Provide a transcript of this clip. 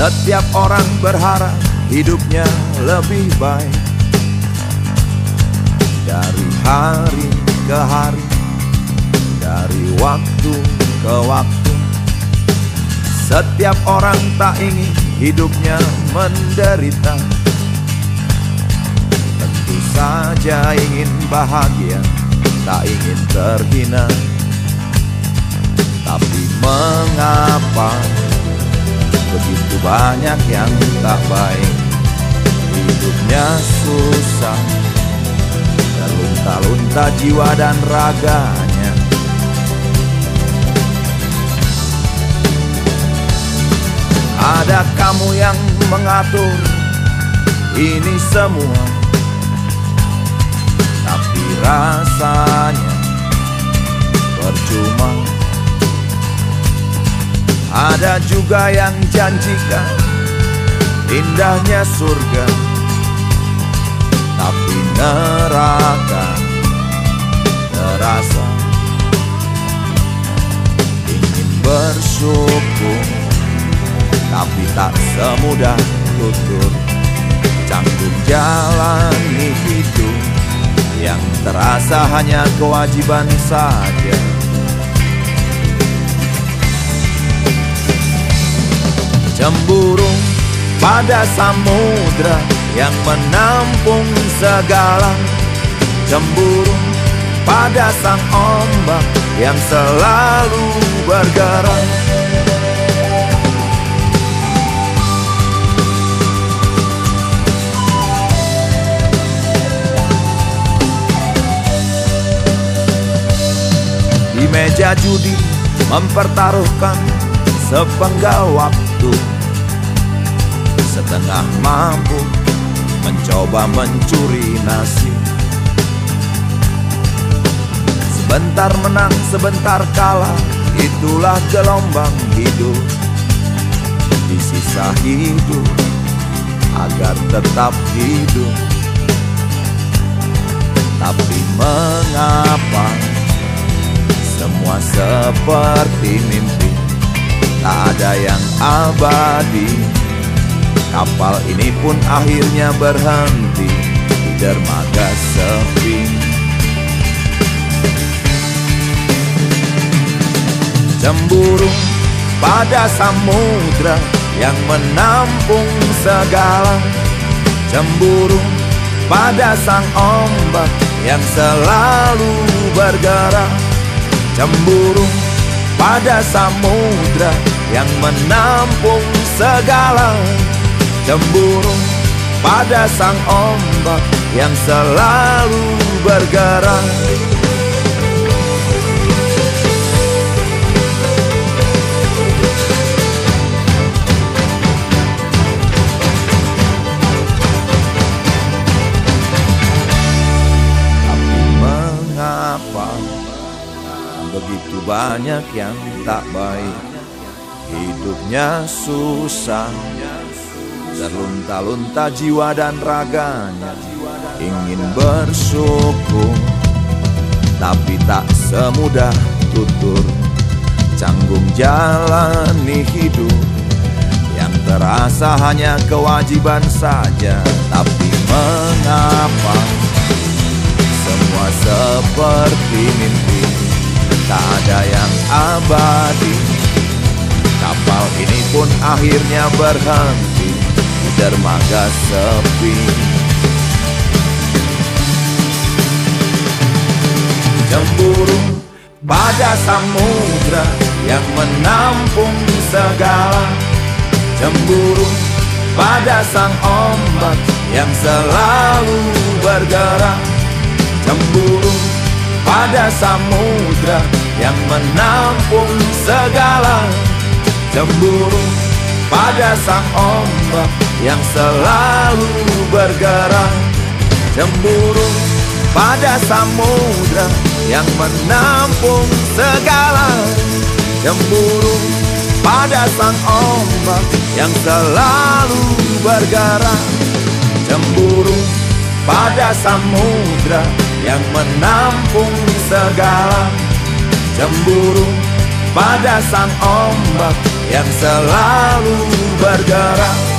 Setiap orang berharap hidupnya lebih baik. Dari hari ke hari Dari waktu ke waktu. Setiap orang tak ingin hidupnya menderita. Tentu saja ingin bahagia Tak ingin terhina. Tapi mengapa banyak yang tak baik. Hidupnya susah Terlunta-lunta jiwa dan raganya. Ada kamu yang mengatur ini semua Tapi rasanya percuma Ada juga yang janjikan indahnya surga Tapi neraka terasa Ingin bersyukur Tapi tak semudah tutur Canggung jalani hidup. Yang terasa hanya kewajiban saja Cemburu pada samudra yang menampung segala. Cemburu pada sang ombak yang selalu bergerak. Di meja judi mempertaruhkan sepenggal waktu. Setengah mampu mencoba mencuri nasib Sebentar menang, sebentar kalah Itulah gelombang hidup. Di sisa hidup Agar tetap hidup. Tapi mengapa Semua seperti mimpi Tak ada yang abadi. Kapal ini pun akhirnya berhenti Di dermaga sepi. Cemburu pada samudra Yang menampung segala. Cemburu pada sang ombak Yang selalu bergerak. Cemburu pada samudra Yang menampung segala Cemburu pada sang ombak Yang selalu bergerak begitu banyak yang tak baik. Hidupnya susah. Terlunta-lunta jiwa dan raganya. Ingin bersyukur. Tapi tak semudah tutur. Canggung jalani hidup. Yang terasa hanya kewajiban saja. Tapi mengapa? Semua seperti ada yang abadi. Kapal ini pun akhirnya berhenti Di dermaga sepi. Cemburu pada samudra Yang menampung segala. Cemburu pada sang ombak Yang selalu bergerak. Cemburu pada samudra yang menampung segala cemburu pada sang ombak yang selalu bergerak. Cemburu pada samudra yang menampung segala cemburu pada sang ombak yang selalu bergerak. Cemburu pada samudra yang menampung segala cemburu pada sang ombak yang selalu bergerak